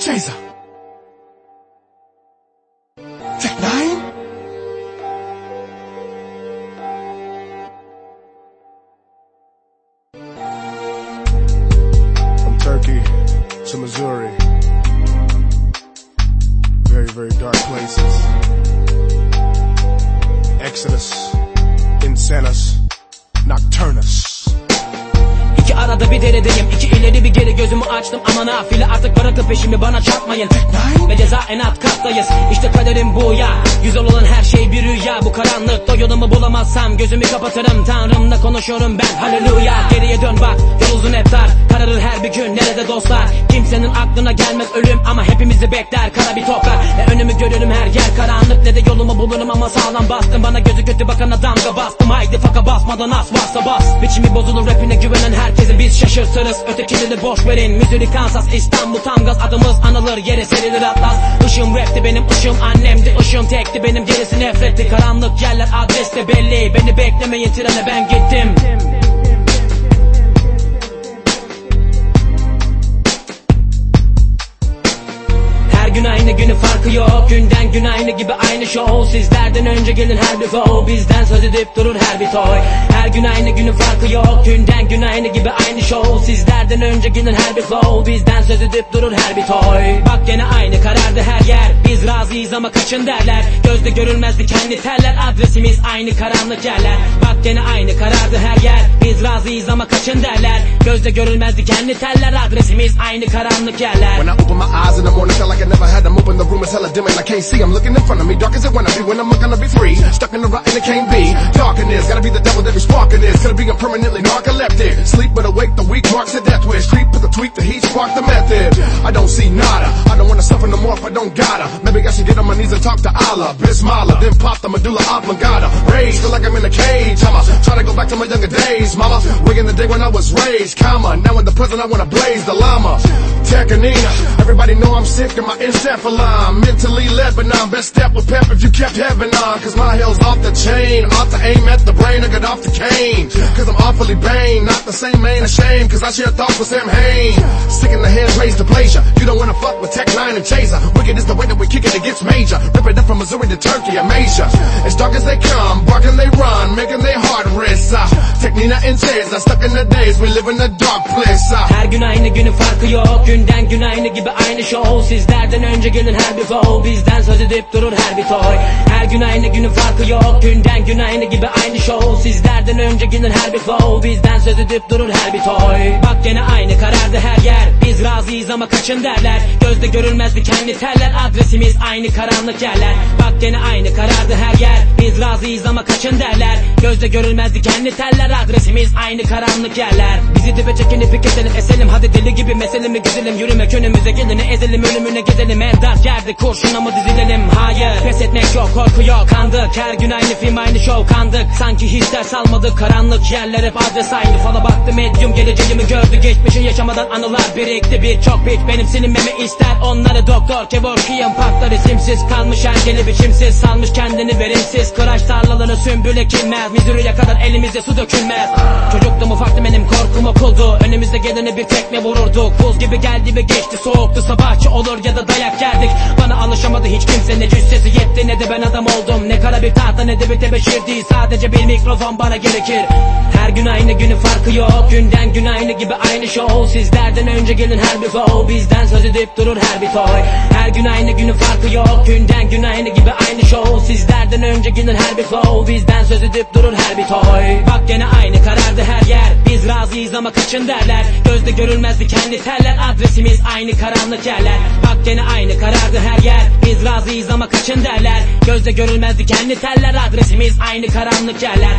Chaser. Nine? From Turkey to Missouri. Arada bir deredeyim iki ileri bir geri gözümü açtım. Ama nafile artık bırakıp peşimi bana çarpmayın. Ve ceza en alt kattayız. İşte kaderim bu ya Güzel olan her şey bir rüya. Bu karanlıkta yolumu bulamazsam gözümü kapatırım. Tanrımla konuşuyorum ben. Haleluya Geriye dön bak. Yol uzun hep dar. Kararır her bir gün. Nerede dostlar? Kimsenin aklına gelmez ölüm ama hepimizi bekler. Kara bir toprak. Ve önümü görürüm her yer karanlık. Ne de yolumu bulurum ama sağlam bastım. Bana gözü kötü bakana damga bastım. Haydi faka basmadan as varsa bas. Biçimi bozulur rapine güvenen herkesin. Biz şaşırtırız Ötekileri boş verin. Missouri, Kansas, İstanbul tam gaz. Adımız anılır. Yere serilir atlas. Işığım rapti benim. Işığım annemdi. Işığım tekti benim gerisi nefretti Karanlık yerler adreste belli. Beni beklemeyin trene ben gittim. Her gün aynı günü farkı yok. Günden gün aynı gibi aynı show. Sizlerden önce gelin her bir flow. Bizden söz edip durur her bir toy Her gün aynı günü farkı yok. Günden gün aynı gibi aynı show. Sizlerden önce gelin her bir flow. Bizden söz edip durur her bir toy. Bak gene aynı karardı her yer. Biz razıyız ama kaçın derler. Gözde görülmez dikenli teller. Adresimiz aynı karanlık yerler. Bak gene aynı karardı her Razıyız ama kaçın derler Gözde görülmez dikenli teller Adresimiz aynı karanlık yerler When I open my eyes in the morning, feel like I never had them open. The room is hella dim and I can't see. I'm looking in front of me, dark as it wanna be. When I'm gonna be free, stuck in the rut and it can't be. Darkness, gotta be the devil that be sparking this. Gonna be I'm permanently narcoleptic. Sleep but awake, the weak marks a death wish. Creep with the tweak, the heat spark the method. I don't see nada. I don't wanna suffer no more if I don't gotta. Maybe I should get on my knees and talk to Allah. Bismillah, then pop the medulla oblongata. Rage, feel like I'm in a cage. I'm to my younger days, mama. Way in the day when I was raised, comma. Now in the present I wanna blaze the llama. Tekanina, everybody know I'm sick of my encephalon. Mentally I'm best step with pep if you kept heaven on. Cause my hell's off the chain. Off to aim at the brain, I got off the cane. Cause I'm awfully vain. Not the same main ashamed, cause I share thoughts with Sam Hain. Sick in the hands raised to pleasure. You don't wanna fuck with Tech 9 and Chaser. Wicked is the way that we kick it, it gets major. Rip it up from Missouri to Turkey, Amasia. As dark as they come, barking they run, making they heart race. Technina and Chaser, stuck in the days, we live in a dark place. Uh, Her gün aynı günün farkı yok. Günden gün aynı gibi aynı show. Sizlerden önce gelin her bir flow. Bizden söz edip durur her bir toy. Her gün aynı günün farkı yok. Günden gün aynı gibi aynı show. Sizlerden önce gelin her bir flow. Bizden söz edip durur her bir toy. Bak gene aynı karardı her yer. Biz razıyız ama kaçın derler. Gözde görülmez dikenli teller. Adresimiz aynı karanlık yerler. Bak gene aynı karardı her yer. Biz razıyız ama kaçın derler. Gözde görülmez dikenli teller Adresimiz aynı karanlık yerler. Bizi dibe çekin ipi keselim eselim. Hadi deli gibi meselemi güzelim Yürümek önümüze geleni ezelim Ölümüne gidelim. En dar yerde kurşuna mı dizilelim? Hayır. Pes etmek yok korku yok. Kandık. Her gün aynı film aynı show kandık. Sanki hiç ders almadık. Karanlık yerler hep adres aynı. Fala baktı medyum geleceğimi gördü. Geçmişi yaşamadan anılar birikti. Birçok bit Benim silinmemi ister. Onları doktor Kevorkiyim patlar isimsiz kalmış engeli biçimsiz Salmış kendini verimsiz. Kıraç tarlaları sümbül ekilmez Missouri'ye kadar elimize su dökülmez. Çocuktum ufaktım benim korkum okuldu. Önümüzde geleni bir tekme vururduk. Buz gibi geldi ve geçti soğuktu. Sabahçı olur ya da dayak yerdik. Bana alışamadı hiç kimse ne cüssesi yetti Ne de ben adam oldum. Ne kara bir tahta ne de bir tebeşir Sadece bir mikrofon bana gerekir. Her gün aynı günün farkı yok. Günden gün aynı gibi aynı show. Sizlerden önce gelin her bir flow. Bizden söz edip durur her bir toy Her gün aynı günün farkı yok. Günden gün aynı gibi aynı show. Sizlerden önce gelin her bir flow. Bizden söz edip durur her bir toy. Bak gene aynı karardı her yer. Biz razıyız ama kaçın derler. Gözde görülmez dikenli teller. Adresimiz aynı karanlık yerler. Bak gene aynı karardı her yer. Biz razıyız ama kaçın derler. Gözde görülmez dikenli teller. Adresimiz aynı karanlık yerler